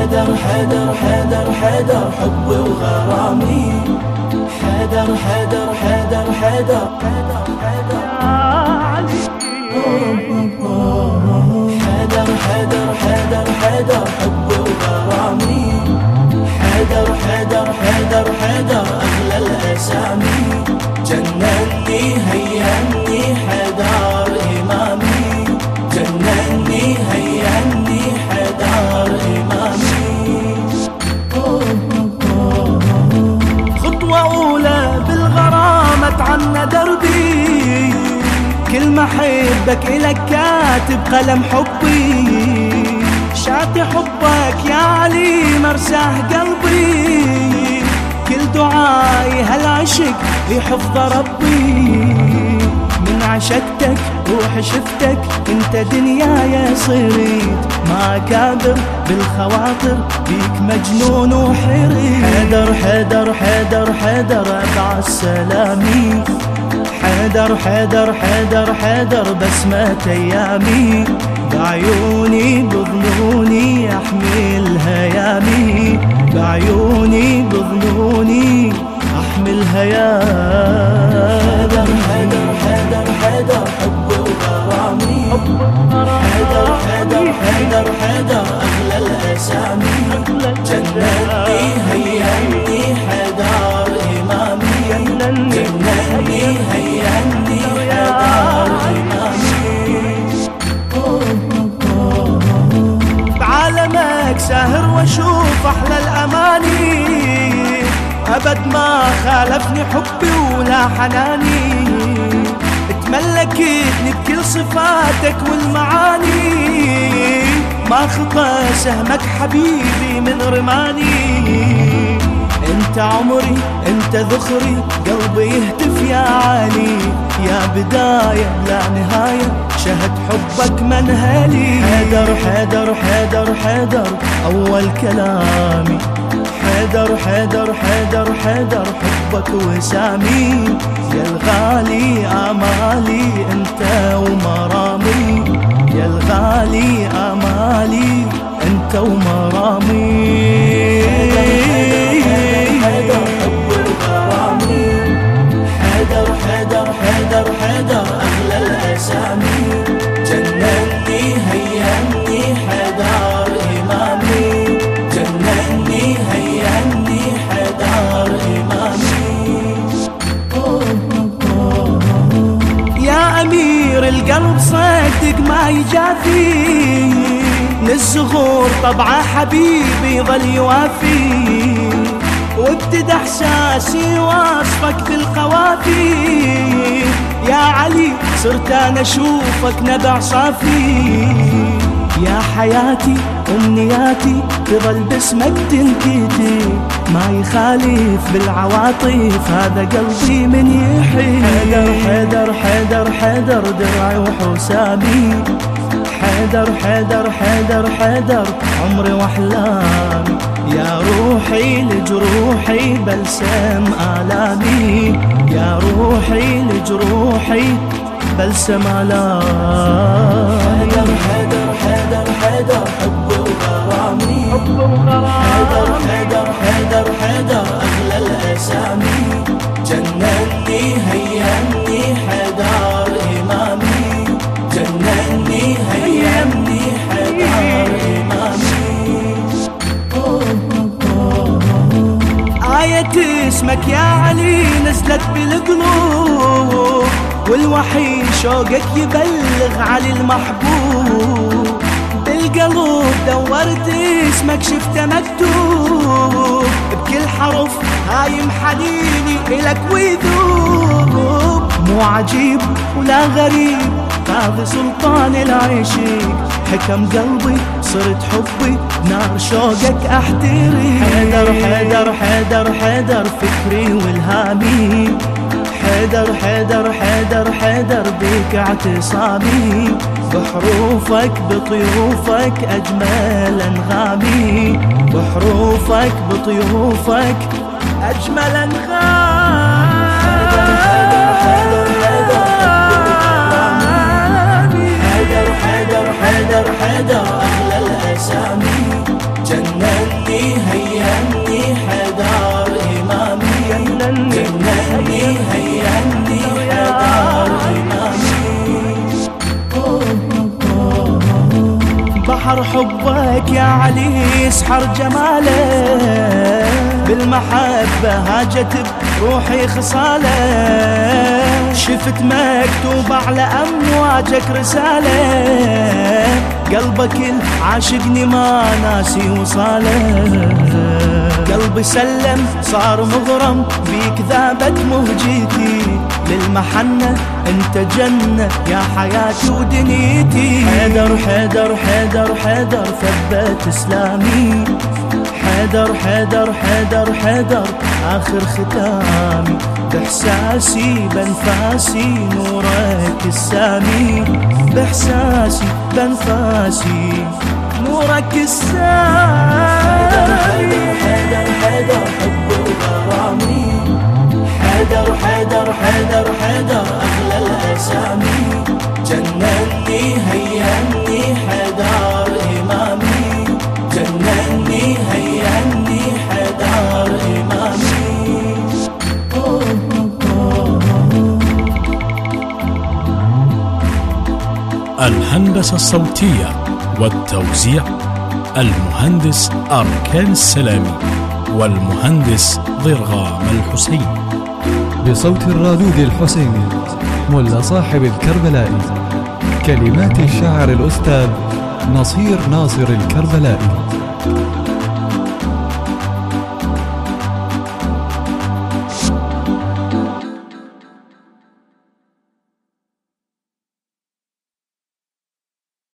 حيدر حيدر حيدر حيدر حبي وغرامي حيدر حيدر حيدر حيدر حيدر حيدر حيدر حيدر حبي وغرامي حيدر حيدر حيدر أغلى الأسامي. جنني كل ما حبك إلك كاتب قلم حبي. شاتي حبك يا علي مرساه قلبي. كل دعائي هالعشق لحفظ ربي. من عشقتك روح شفتك انت دنياي صريت ما كابر بالخواطر بيك مجنون وحريت حيدر حيدر حيدر حيدر ابع السلامي حيدر حيدر حيدر حيدر بسمة ايامي بعيوني بظنوني احمل هيامي بعيوني بظنوني احمل هيامي حيدر حيدر حيدر حب حيدر حيدر حيدر حيدر اغلى الاسامي جنني هيني حيدر امامي جنني هيني حيدر امامي بعالمك ساهر وأشوف أحلى الأماني. أبد ما خالفني حبي ولا حناني. تملكتني بكل صفاتك والمعاني. ما خطى سهمك حبيبي من رماني. انت عمري انت ذخري قلبي يهتف يا علي. يا بداية لا نهاية شهد حبك منهلي حيدر حيدر حيدر حيدر أول كلامي. حيدر حيدر حيدر حيدر حبك وسامي. يا الغالي até uma. ما يجافي. للزغور طبعه حبيبي ظل يوافي. وابتدى احساسي واصفك بالقوافي يا علي صرت أنا أشوفك نبع صافي. يا حياتي أمنياتي تظل باسمك تنكتي ما يخالف بالعواطف هذا قلبي من يحيي. حيدر حيدر حيدر حيدر درعي وحسامي حيدر حيدر حيدر حيدر عمري وأحلامي. يا روحي لجروحي بلسم آلامي. يا روحي لجروحي بلسم آلامي. اسمك يا علي نزلت بالقلوب. والوحي شوقك يبلغ علي المحبوب. بالقلب دورت اسمك شفته مكتوب. بكل حرف هايم حنيني إلك ويذوب. مو عجيب ولا غريب هذا سلطان العشيق. حكم قلبي صرت حبي نار شوقك احتري حيدر حيدر حيدر حيدر فكري والهامي حيدر حيدر حيدر حيدر بيك اعتصامي بحروفك بطيوفك أجمل أنغامي بحروفك بطيوفك أجمل أنغامي حيدر حيدر حيدر حيدر أغلى الأسامي جنة هيأني حدار إمامي. جنني هيأني حدار إمامي. بحر حبك يا علي يسحر جماله. بالمحبة هاجت بروحي خصاله. شفت مكتوب على أمواجك رسالة. قلبك العاشقني ما ناسي وصاله. قلبي سلم صار مغرم بيك ذابت مهجتي. للمحنة انت جنة يا حياتي ودنيتي. حيدر حيدر حيدر حيدر ثبت إسلامي. حيدر حيدر حيدر حيدر. آخر ختامي. بإحساسي بنفاسي نورك السامي. بإحساسي بنفاسي نورك السامي. حيدر حيدر حب وغرامي. حيدر حيدر حيدر حيدر أغلى الأسامي. جنني هيأني الهندسة الصوتية والتوزيع المهندس أركان السلامي والمهندس ضرغام الحسين. بصوت الرادود الحسيني ملا صاحب الكربلائي. كلمات الشاعر الأستاذ نصير ناصر الكربلائي.